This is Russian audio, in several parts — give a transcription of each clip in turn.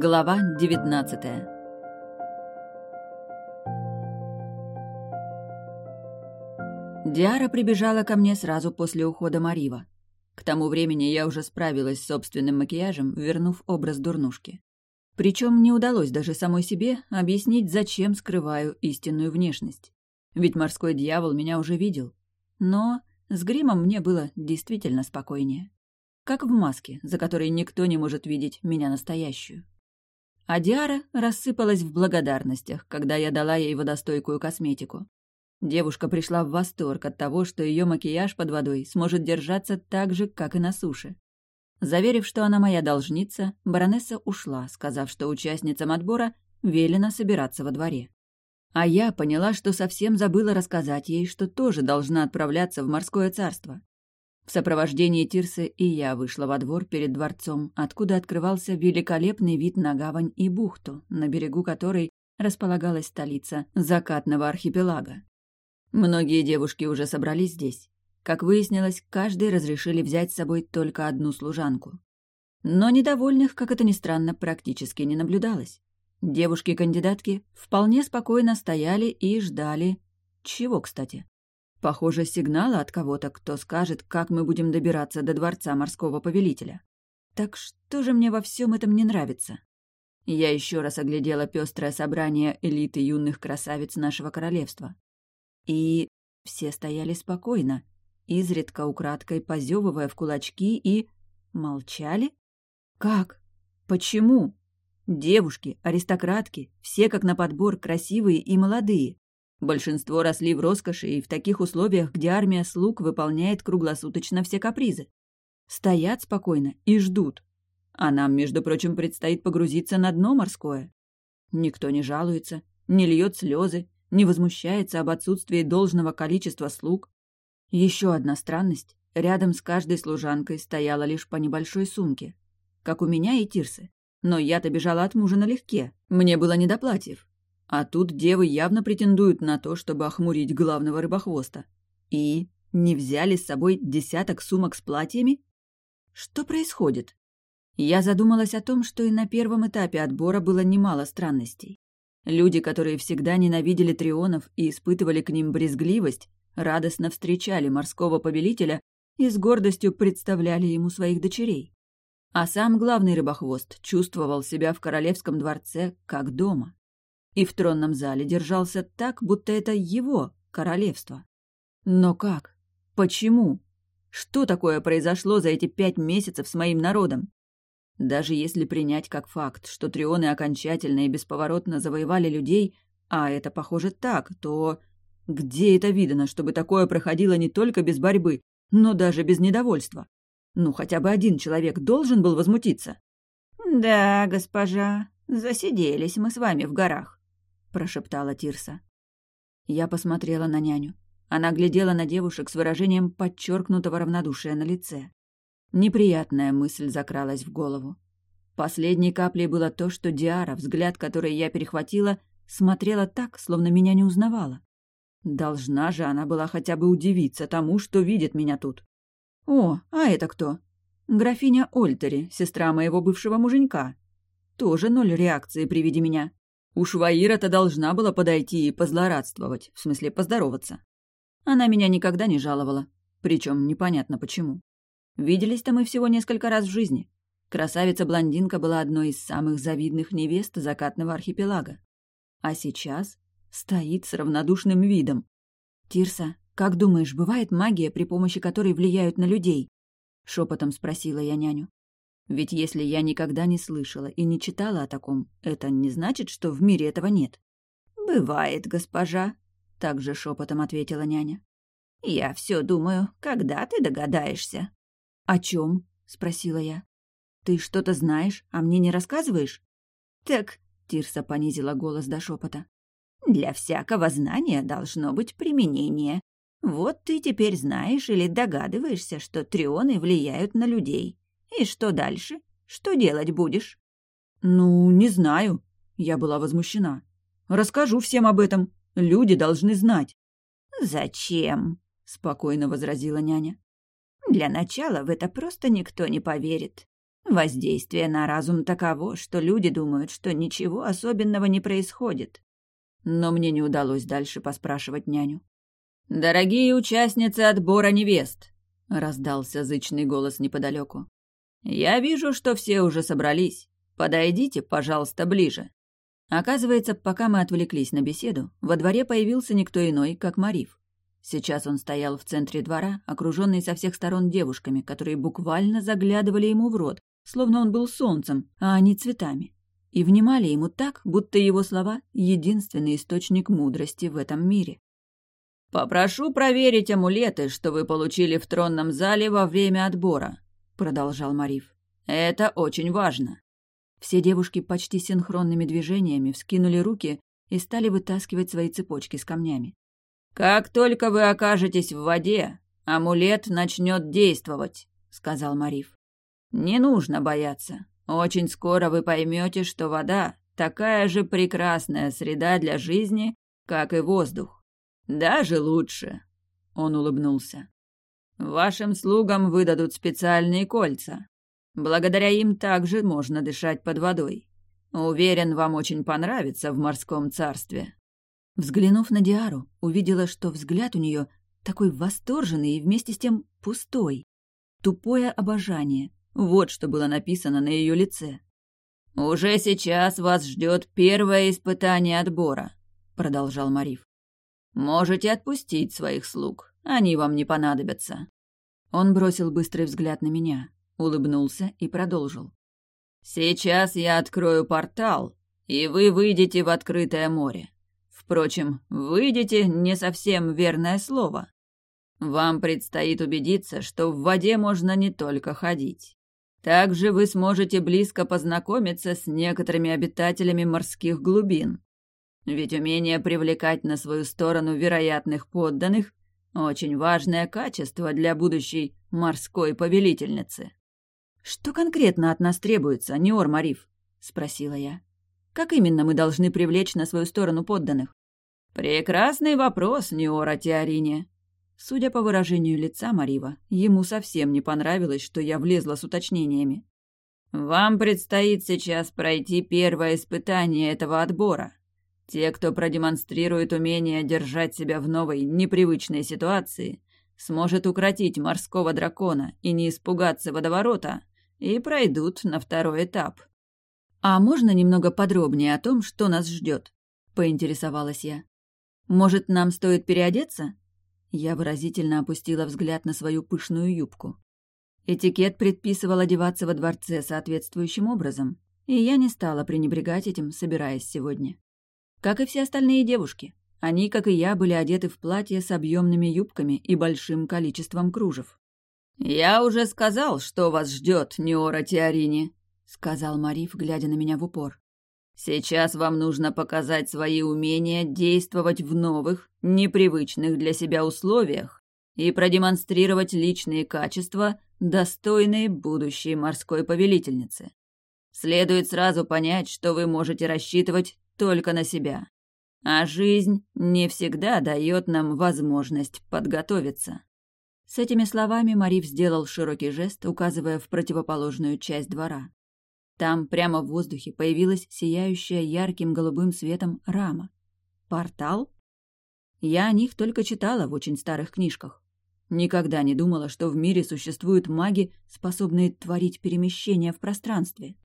Глава девятнадцатая Диара прибежала ко мне сразу после ухода Марива. К тому времени я уже справилась с собственным макияжем, вернув образ дурнушки. Причем не удалось даже самой себе объяснить, зачем скрываю истинную внешность. Ведь морской дьявол меня уже видел. Но с гримом мне было действительно спокойнее. Как в маске, за которой никто не может видеть меня настоящую. А Диара рассыпалась в благодарностях, когда я дала ей водостойкую косметику. Девушка пришла в восторг от того, что ее макияж под водой сможет держаться так же, как и на суше. Заверив, что она моя должница, баронесса ушла, сказав, что участницам отбора велено собираться во дворе. А я поняла, что совсем забыла рассказать ей, что тоже должна отправляться в морское царство. В сопровождении Тирсы и я вышла во двор перед дворцом, откуда открывался великолепный вид на гавань и бухту, на берегу которой располагалась столица закатного архипелага. Многие девушки уже собрались здесь. Как выяснилось, каждой разрешили взять с собой только одну служанку. Но недовольных, как это ни странно, практически не наблюдалось. Девушки-кандидатки вполне спокойно стояли и ждали... Чего, кстати? Похоже, сигнала от кого-то, кто скажет, как мы будем добираться до дворца морского повелителя. Так что же мне во всем этом не нравится? Я еще раз оглядела пестрое собрание элиты юных красавиц нашего королевства. И все стояли спокойно, изредка украдкой позевывая в кулачки и... молчали? Как? Почему? Девушки, аристократки, все как на подбор красивые и молодые. Большинство росли в роскоши и в таких условиях, где армия слуг выполняет круглосуточно все капризы. Стоят спокойно и ждут. А нам, между прочим, предстоит погрузиться на дно морское. Никто не жалуется, не льет слезы, не возмущается об отсутствии должного количества слуг. Еще одна странность. Рядом с каждой служанкой стояла лишь по небольшой сумке. Как у меня и Тирсы. Но я-то бежала от мужа налегке. Мне было не до платьев. А тут девы явно претендуют на то, чтобы охмурить главного рыбохвоста. И не взяли с собой десяток сумок с платьями? Что происходит? Я задумалась о том, что и на первом этапе отбора было немало странностей. Люди, которые всегда ненавидели трионов и испытывали к ним брезгливость, радостно встречали морского повелителя и с гордостью представляли ему своих дочерей. А сам главный рыбохвост чувствовал себя в королевском дворце как дома. И в тронном зале держался так, будто это его королевство. Но как? Почему? Что такое произошло за эти пять месяцев с моим народом? Даже если принять как факт, что трионы окончательно и бесповоротно завоевали людей, а это похоже так, то где это видано, чтобы такое проходило не только без борьбы, но даже без недовольства? Ну, хотя бы один человек должен был возмутиться. «Да, госпожа, засиделись мы с вами в горах», — прошептала Тирса. Я посмотрела на няню. Она глядела на девушек с выражением подчеркнутого равнодушия на лице. Неприятная мысль закралась в голову. Последней каплей было то, что Диара, взгляд который я перехватила, смотрела так, словно меня не узнавала. Должна же она была хотя бы удивиться тому, что видит меня тут. «О, а это кто?» «Графиня Ольтери, сестра моего бывшего муженька. Тоже ноль реакции при виде меня. Уж Ваира-то должна была подойти и позлорадствовать, в смысле поздороваться. Она меня никогда не жаловала, причем непонятно почему. Виделись-то мы всего несколько раз в жизни. Красавица-блондинка была одной из самых завидных невест закатного архипелага. А сейчас стоит с равнодушным видом. «Тирса, «Как думаешь, бывает магия, при помощи которой влияют на людей?» — шепотом спросила я няню. «Ведь если я никогда не слышала и не читала о таком, это не значит, что в мире этого нет». «Бывает, госпожа», — также шепотом ответила няня. «Я все думаю, когда ты догадаешься?» «О чем?» — спросила я. «Ты что-то знаешь, а мне не рассказываешь?» «Так...» — Тирса понизила голос до шепота. «Для всякого знания должно быть применение. Вот ты теперь знаешь или догадываешься, что трионы влияют на людей. И что дальше? Что делать будешь? Ну, не знаю. Я была возмущена. Расскажу всем об этом. Люди должны знать. Зачем? Спокойно возразила няня. Для начала в это просто никто не поверит. Воздействие на разум таково, что люди думают, что ничего особенного не происходит. Но мне не удалось дальше поспрашивать няню. «Дорогие участницы отбора невест!» — раздался зычный голос неподалеку. «Я вижу, что все уже собрались. Подойдите, пожалуйста, ближе». Оказывается, пока мы отвлеклись на беседу, во дворе появился никто иной, как Мариф. Сейчас он стоял в центре двора, окруженный со всех сторон девушками, которые буквально заглядывали ему в рот, словно он был солнцем, а они цветами. И внимали ему так, будто его слова — единственный источник мудрости в этом мире. «Попрошу проверить амулеты, что вы получили в тронном зале во время отбора», — продолжал Мариф. «Это очень важно». Все девушки почти синхронными движениями вскинули руки и стали вытаскивать свои цепочки с камнями. «Как только вы окажетесь в воде, амулет начнет действовать», — сказал Мариф. «Не нужно бояться. Очень скоро вы поймете, что вода — такая же прекрасная среда для жизни, как и воздух. Даже лучше», — он улыбнулся. «Вашим слугам выдадут специальные кольца. Благодаря им также можно дышать под водой. Уверен, вам очень понравится в морском царстве». Взглянув на Диару, увидела, что взгляд у нее такой восторженный и вместе с тем пустой. Тупое обожание. Вот что было написано на ее лице. «Уже сейчас вас ждет первое испытание отбора», — продолжал Мариф. «Можете отпустить своих слуг, они вам не понадобятся». Он бросил быстрый взгляд на меня, улыбнулся и продолжил. «Сейчас я открою портал, и вы выйдете в открытое море. Впрочем, выйдете не совсем верное слово. Вам предстоит убедиться, что в воде можно не только ходить. Также вы сможете близко познакомиться с некоторыми обитателями морских глубин. Ведь умение привлекать на свою сторону вероятных подданных – очень важное качество для будущей морской повелительницы. «Что конкретно от нас требуется, Неор Мариф?» – спросила я. «Как именно мы должны привлечь на свою сторону подданных?» «Прекрасный вопрос, Неора Теорине». Судя по выражению лица Марива, ему совсем не понравилось, что я влезла с уточнениями. «Вам предстоит сейчас пройти первое испытание этого отбора. Те, кто продемонстрирует умение держать себя в новой, непривычной ситуации, сможет укротить морского дракона и не испугаться водоворота, и пройдут на второй этап». «А можно немного подробнее о том, что нас ждет?» — поинтересовалась я. Может, нам стоит переодеться? Я выразительно опустила взгляд на свою пышную юбку. Этикет предписывал одеваться во дворце соответствующим образом, и я не стала пренебрегать этим, собираясь сегодня. Как и все остальные девушки, они, как и я, были одеты в платье с объемными юбками и большим количеством кружев. «Я уже сказал, что вас ждет, Неора Теорини», — сказал Мариф, глядя на меня в упор. Сейчас вам нужно показать свои умения действовать в новых, непривычных для себя условиях и продемонстрировать личные качества, достойные будущей морской повелительницы. Следует сразу понять, что вы можете рассчитывать только на себя. А жизнь не всегда дает нам возможность подготовиться. С этими словами Марив сделал широкий жест, указывая в противоположную часть двора. Там, прямо в воздухе, появилась сияющая ярким голубым светом рама. Портал? Я о них только читала в очень старых книжках. Никогда не думала, что в мире существуют маги, способные творить перемещения в пространстве.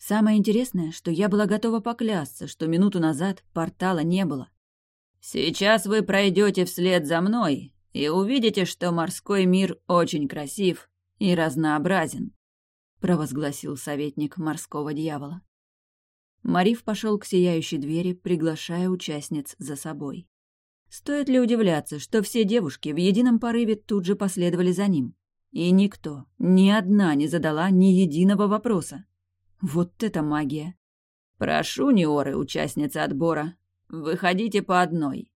Самое интересное, что я была готова поклясться, что минуту назад портала не было. «Сейчас вы пройдете вслед за мной и увидите, что морской мир очень красив и разнообразен», провозгласил советник морского дьявола. Мариф пошел к сияющей двери, приглашая участниц за собой. Стоит ли удивляться, что все девушки в едином порыве тут же последовали за ним? И никто, ни одна не задала ни единого вопроса. Вот это магия! «Прошу, Неоры, участницы отбора, выходите по одной».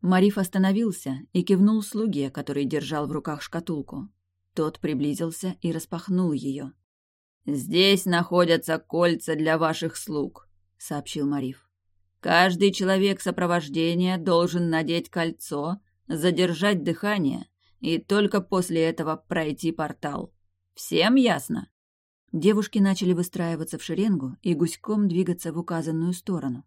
Мариф остановился и кивнул слуге, который держал в руках шкатулку. Тот приблизился и распахнул ее. «Здесь находятся кольца для ваших слуг», — сообщил Мариф. «Каждый человек сопровождения должен надеть кольцо, задержать дыхание и только после этого пройти портал. Всем ясно?» Девушки начали выстраиваться в шеренгу и гуськом двигаться в указанную сторону.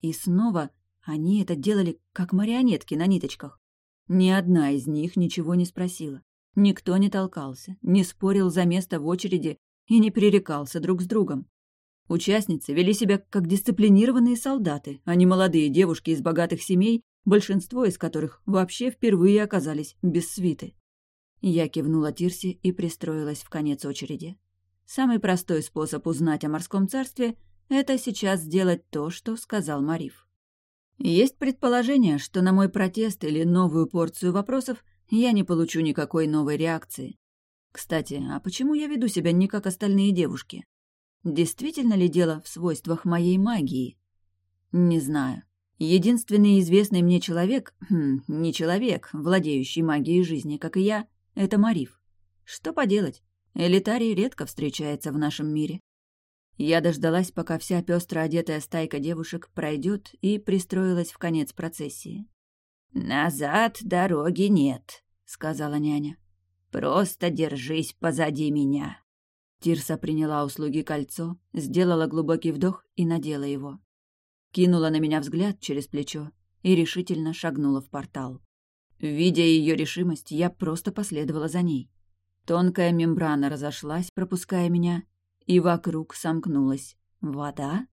И снова они это делали как марионетки на ниточках. Ни одна из них ничего не спросила. Никто не толкался, не спорил за место в очереди и не пререкался друг с другом. Участницы вели себя как дисциплинированные солдаты, а не молодые девушки из богатых семей, большинство из которых вообще впервые оказались без свиты. Я кивнула Тирсе и пристроилась в конец очереди. Самый простой способ узнать о морском царстве — это сейчас сделать то, что сказал Мариф. Есть предположение, что на мой протест или новую порцию вопросов я не получу никакой новой реакции. Кстати, а почему я веду себя не как остальные девушки? Действительно ли дело в свойствах моей магии? Не знаю. Единственный известный мне человек, хм, не человек, владеющий магией жизни, как и я, это Мариф. Что поделать? Элитарий редко встречается в нашем мире. Я дождалась, пока вся пестро одетая стайка девушек пройдет и пристроилась в конец процессии. «Назад дороги нет», — сказала няня. «Просто держись позади меня». Тирса приняла услуги кольцо, сделала глубокий вдох и надела его. Кинула на меня взгляд через плечо и решительно шагнула в портал. Видя ее решимость, я просто последовала за ней. Тонкая мембрана разошлась, пропуская меня, и вокруг сомкнулась вода.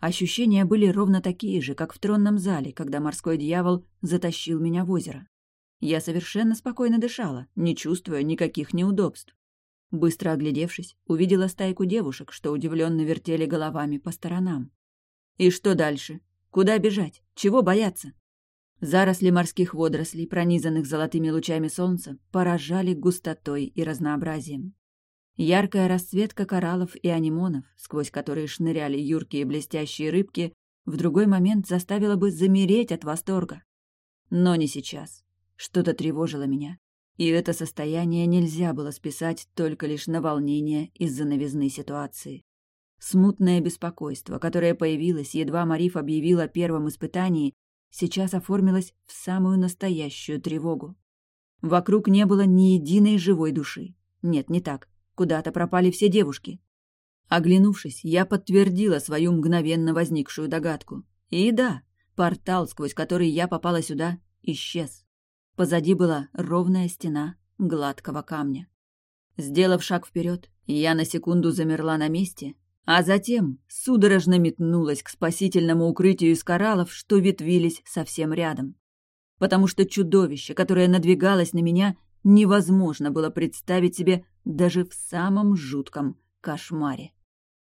Ощущения были ровно такие же, как в тронном зале, когда морской дьявол затащил меня в озеро. Я совершенно спокойно дышала, не чувствуя никаких неудобств. Быстро оглядевшись, увидела стайку девушек, что удивленно вертели головами по сторонам. И что дальше? Куда бежать? Чего бояться? Заросли морских водорослей, пронизанных золотыми лучами солнца, поражали густотой и разнообразием. Яркая расцветка кораллов и анимонов, сквозь которые шныряли юркие блестящие рыбки, в другой момент заставила бы замереть от восторга. Но не сейчас. Что-то тревожило меня. И это состояние нельзя было списать только лишь на волнение из-за новизны ситуации. Смутное беспокойство, которое появилось, едва Мариф объявил о первом испытании, сейчас оформилась в самую настоящую тревогу. Вокруг не было ни единой живой души. Нет, не так. Куда-то пропали все девушки. Оглянувшись, я подтвердила свою мгновенно возникшую догадку. И да, портал, сквозь который я попала сюда, исчез. Позади была ровная стена гладкого камня. Сделав шаг вперед, я на секунду замерла на месте, а затем судорожно метнулась к спасительному укрытию из кораллов, что ветвились совсем рядом. Потому что чудовище, которое надвигалось на меня, невозможно было представить себе даже в самом жутком кошмаре.